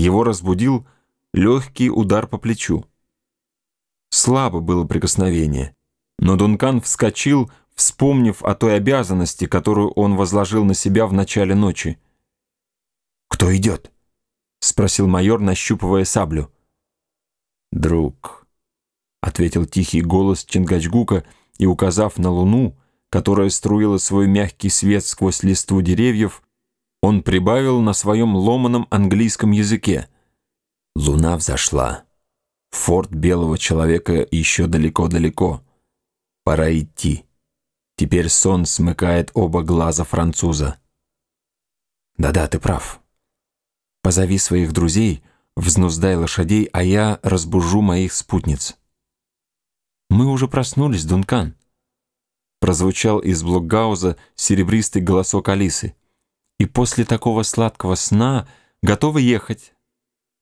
Его разбудил легкий удар по плечу. Слабо было прикосновение, но Дункан вскочил, вспомнив о той обязанности, которую он возложил на себя в начале ночи. «Кто идет?» — спросил майор, нащупывая саблю. «Друг», — ответил тихий голос Чингачгука и, указав на луну, которая струила свой мягкий свет сквозь листву деревьев, он прибавил на своем ломаном английском языке. «Луна взошла. Форт белого человека еще далеко-далеко. Пора идти. Теперь сон смыкает оба глаза француза». «Да-да, ты прав. Позови своих друзей, взнуздай лошадей, а я разбужу моих спутниц». «Мы уже проснулись, Дункан», — прозвучал из блокгауза серебристый голосок Алисы и после такого сладкого сна готовы ехать.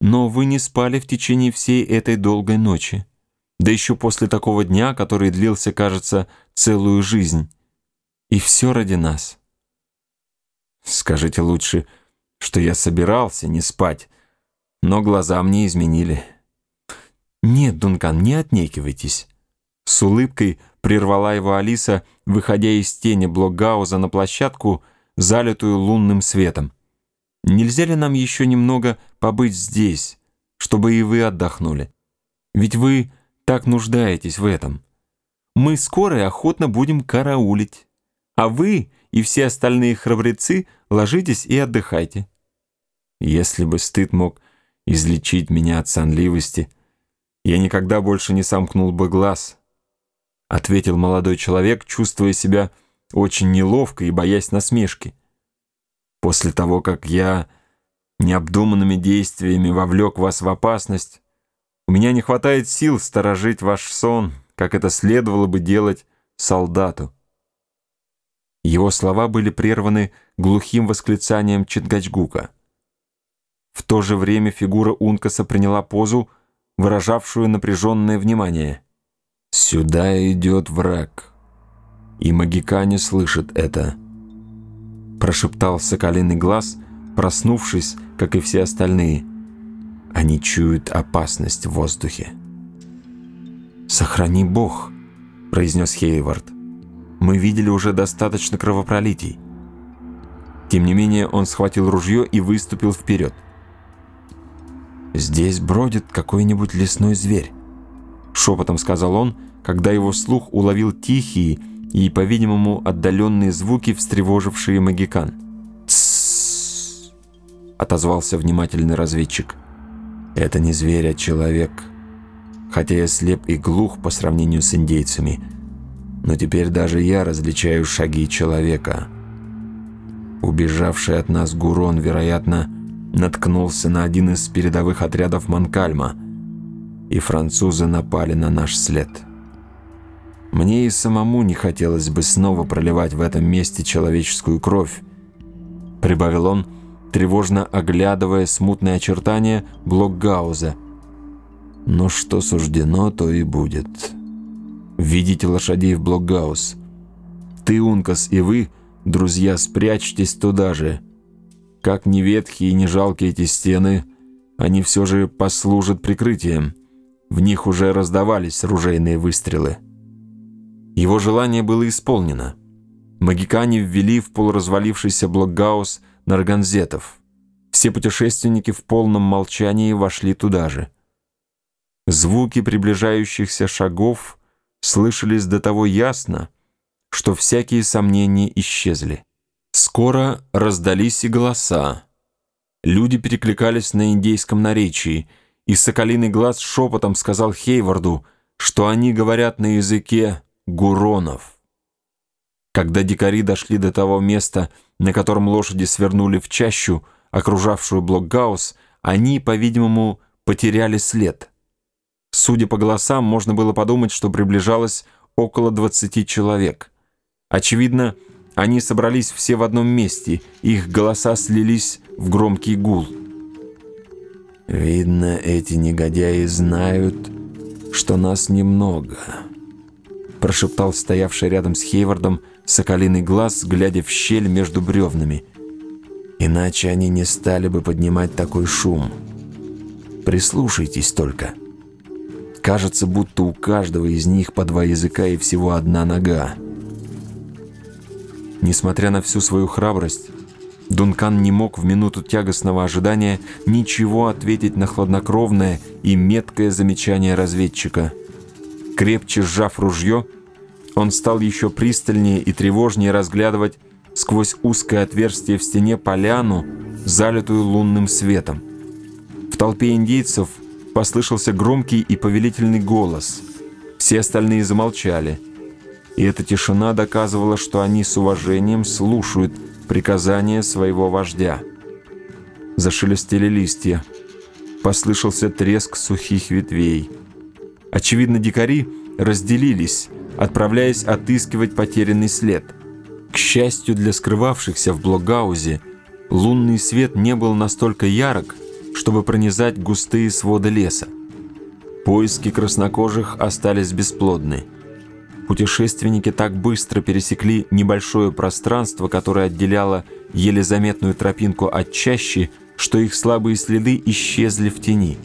Но вы не спали в течение всей этой долгой ночи. Да еще после такого дня, который длился, кажется, целую жизнь. И все ради нас. Скажите лучше, что я собирался не спать, но глаза мне изменили. Нет, Дункан, не отнекивайтесь. С улыбкой прервала его Алиса, выходя из тени Блокгауза на площадку, залитую лунным светом. Нельзя ли нам еще немного побыть здесь, чтобы и вы отдохнули? Ведь вы так нуждаетесь в этом. Мы скоро и охотно будем караулить, а вы и все остальные храбрецы ложитесь и отдыхайте. Если бы стыд мог излечить меня от сонливости, я никогда больше не сомкнул бы глаз, ответил молодой человек, чувствуя себя очень неловко и боясь насмешки. После того, как я необдуманными действиями вовлек вас в опасность, у меня не хватает сил сторожить ваш сон, как это следовало бы делать солдату. Его слова были прерваны глухим восклицанием Чингачгука. В то же время фигура Ункаса приняла позу, выражавшую напряженное внимание. «Сюда идет враг» и магикане слышат это. Прошептал соколиный глаз, проснувшись, как и все остальные. Они чуют опасность в воздухе. «Сохрани Бог», — произнес Хейвард. «Мы видели уже достаточно кровопролитий». Тем не менее он схватил ружье и выступил вперед. «Здесь бродит какой-нибудь лесной зверь», — шепотом сказал он, когда его слух уловил тихие, и, по-видимому, отдаленные звуки, встревожившие магикан. «Тссс!» — отозвался внимательный разведчик. «Это не зверь, а человек. Хотя я слеп и глух по сравнению с индейцами, но теперь даже я различаю шаги человека». Убежавший от нас Гурон, вероятно, наткнулся на один из передовых отрядов Манкальма, и французы напали на наш след. Мне и самому не хотелось бы снова проливать в этом месте человеческую кровь, прибавил он, тревожно оглядывая смутные очертания Блокгауза. Но что суждено, то и будет. Видите лошадей в Блокгаус. Ты, Ункас, и вы, друзья, спрячьтесь туда же. Как не ветхие и не жалкие эти стены, они все же послужат прикрытием. В них уже раздавались ружейные выстрелы. Его желание было исполнено. Магикане ввели в полуразвалившийся блокгаус нарганзетов. Все путешественники в полном молчании вошли туда же. Звуки приближающихся шагов слышались до того ясно, что всякие сомнения исчезли. Скоро раздались и голоса. Люди перекликались на индейском наречии, и соколиный глаз шепотом сказал Хейварду, что они говорят на языке Гуронов. Когда дикари дошли до того места, на котором лошади свернули в чащу, окружавшую Блокгаус, они, по-видимому, потеряли след. Судя по голосам, можно было подумать, что приближалось около 20 человек. Очевидно, они собрались все в одном месте, их голоса слились в громкий гул. «Видно, эти негодяи знают, что нас немного», прошептал стоявший рядом с Хейвардом соколиный глаз, глядя в щель между бревнами. Иначе они не стали бы поднимать такой шум. Прислушайтесь только. Кажется, будто у каждого из них по два языка и всего одна нога. Несмотря на всю свою храбрость, Дункан не мог в минуту тягостного ожидания ничего ответить на хладнокровное и меткое замечание разведчика. Крепче сжав ружье, он стал еще пристальнее и тревожнее разглядывать сквозь узкое отверстие в стене поляну, залитую лунным светом. В толпе индейцев послышался громкий и повелительный голос. Все остальные замолчали. И эта тишина доказывала, что они с уважением слушают приказания своего вождя. Зашелестели листья. Послышался треск сухих ветвей. Очевидно, дикари разделились, отправляясь отыскивать потерянный след. К счастью для скрывавшихся в Блогаузе, лунный свет не был настолько ярок, чтобы пронизать густые своды леса. Поиски краснокожих остались бесплодны. Путешественники так быстро пересекли небольшое пространство, которое отделяло еле заметную тропинку от чащи, что их слабые следы исчезли в тени.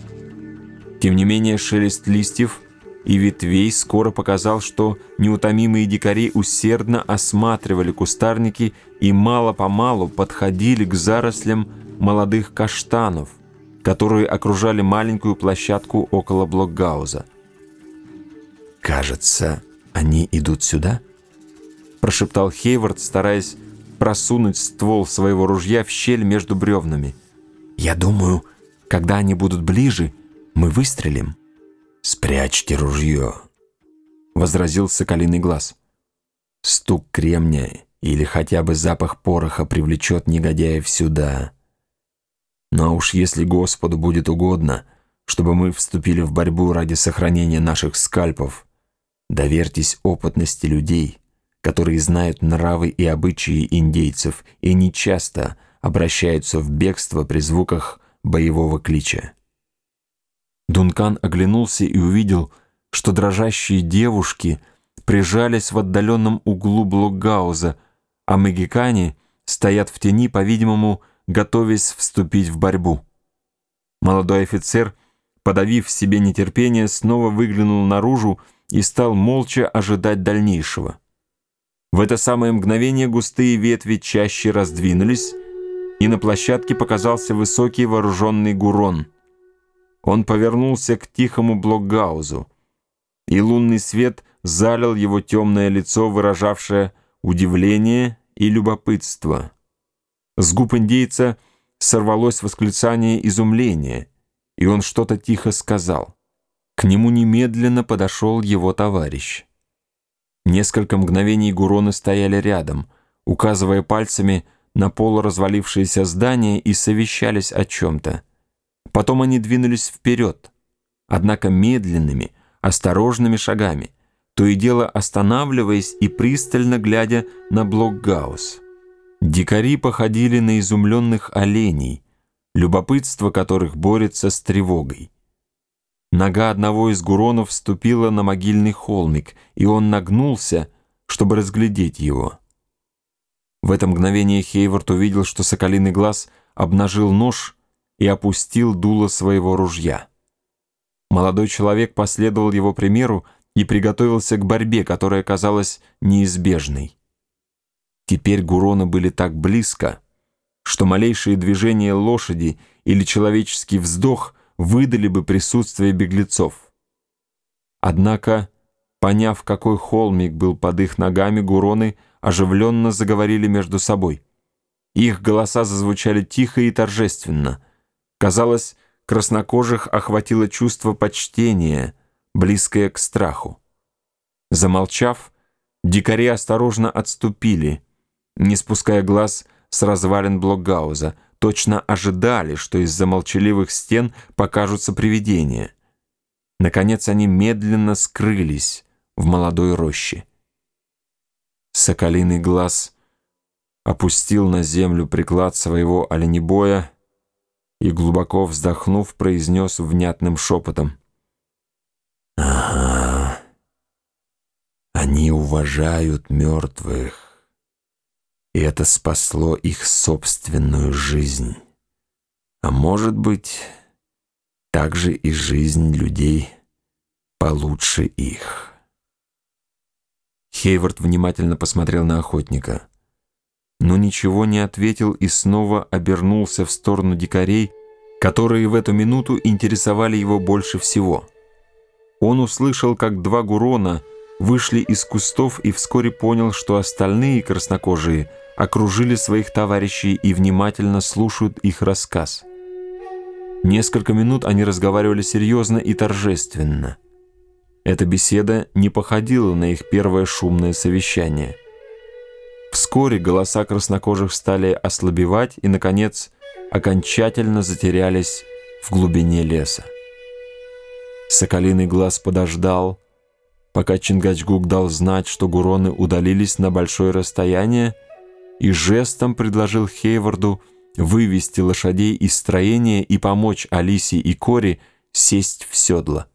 Тем не менее, шелест листьев и ветвей скоро показал, что неутомимые дикари усердно осматривали кустарники и мало-помалу подходили к зарослям молодых каштанов, которые окружали маленькую площадку около блокгауза. «Кажется, они идут сюда?» прошептал Хейвард, стараясь просунуть ствол своего ружья в щель между бревнами. «Я думаю, когда они будут ближе, мы выстрелим». «Спрячьте ружье», — возразил Соколиный глаз. «Стук кремня или хотя бы запах пороха привлечет негодяев сюда. Но уж если Господу будет угодно, чтобы мы вступили в борьбу ради сохранения наших скальпов, доверьтесь опытности людей, которые знают нравы и обычаи индейцев и нечасто обращаются в бегство при звуках боевого клича. Дункан оглянулся и увидел, что дрожащие девушки прижались в отдаленном углу блокгауза, а магикане стоят в тени, по-видимому, готовясь вступить в борьбу. Молодой офицер, подавив в себе нетерпение, снова выглянул наружу и стал молча ожидать дальнейшего. В это самое мгновение густые ветви чаще раздвинулись, и на площадке показался высокий вооруженный гурон — он повернулся к тихому блокгаузу, и лунный свет залил его темное лицо, выражавшее удивление и любопытство. С губ индейца сорвалось восклицание изумления, и он что-то тихо сказал. К нему немедленно подошел его товарищ. Несколько мгновений Гуроны стояли рядом, указывая пальцами на полуразвалившееся здание и совещались о чем-то. Потом они двинулись вперед, однако медленными, осторожными шагами, то и дело останавливаясь и пристально глядя на Блокгаус. Дикари походили на изумленных оленей, любопытство которых борется с тревогой. Нога одного из гуронов вступила на могильный холмик, и он нагнулся, чтобы разглядеть его. В это мгновение Хейвард увидел, что соколиный глаз обнажил нож и опустил дуло своего ружья. Молодой человек последовал его примеру и приготовился к борьбе, которая казалась неизбежной. Теперь гуроны были так близко, что малейшее движение лошади или человеческий вздох выдали бы присутствие беглецов. Однако, поняв, какой холмик был под их ногами, гуроны оживленно заговорили между собой. Их голоса зазвучали тихо и торжественно — Казалось, краснокожих охватило чувство почтения, близкое к страху. Замолчав, дикари осторожно отступили, не спуская глаз с развалин Блокгауза, точно ожидали, что из-за молчаливых стен покажутся привидения. Наконец они медленно скрылись в молодой роще. Соколиный глаз опустил на землю приклад своего оленебоя и, глубоко вздохнув, произнес внятным шепотом. «Ага, они уважают мертвых, и это спасло их собственную жизнь. А может быть, так же и жизнь людей получше их. Хейвард внимательно посмотрел на охотника, но ничего не ответил и снова обернулся в сторону дикарей, которые в эту минуту интересовали его больше всего. Он услышал, как два гурона вышли из кустов и вскоре понял, что остальные краснокожие окружили своих товарищей и внимательно слушают их рассказ. Несколько минут они разговаривали серьезно и торжественно. Эта беседа не походила на их первое шумное совещание. Вскоре голоса краснокожих стали ослабевать и, наконец, окончательно затерялись в глубине леса. Соколиный глаз подождал, пока Чингачгук дал знать, что гуроны удалились на большое расстояние, и жестом предложил Хейварду вывести лошадей из строения и помочь Алисе и Кори сесть в седло.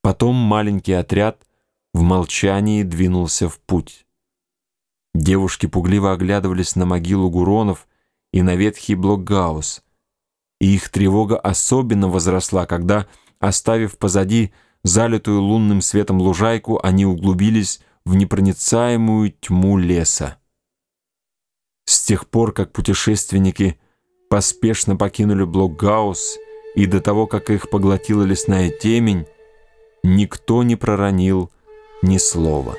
Потом маленький отряд в молчании двинулся в путь. Девушки пугливо оглядывались на могилу Гуронов и на ветхий блокгаус, и их тревога особенно возросла, когда, оставив позади залитую лунным светом лужайку, они углубились в непроницаемую тьму леса. С тех пор, как путешественники поспешно покинули Блокгаус и до того, как их поглотила лесная темень, никто не проронил ни слова.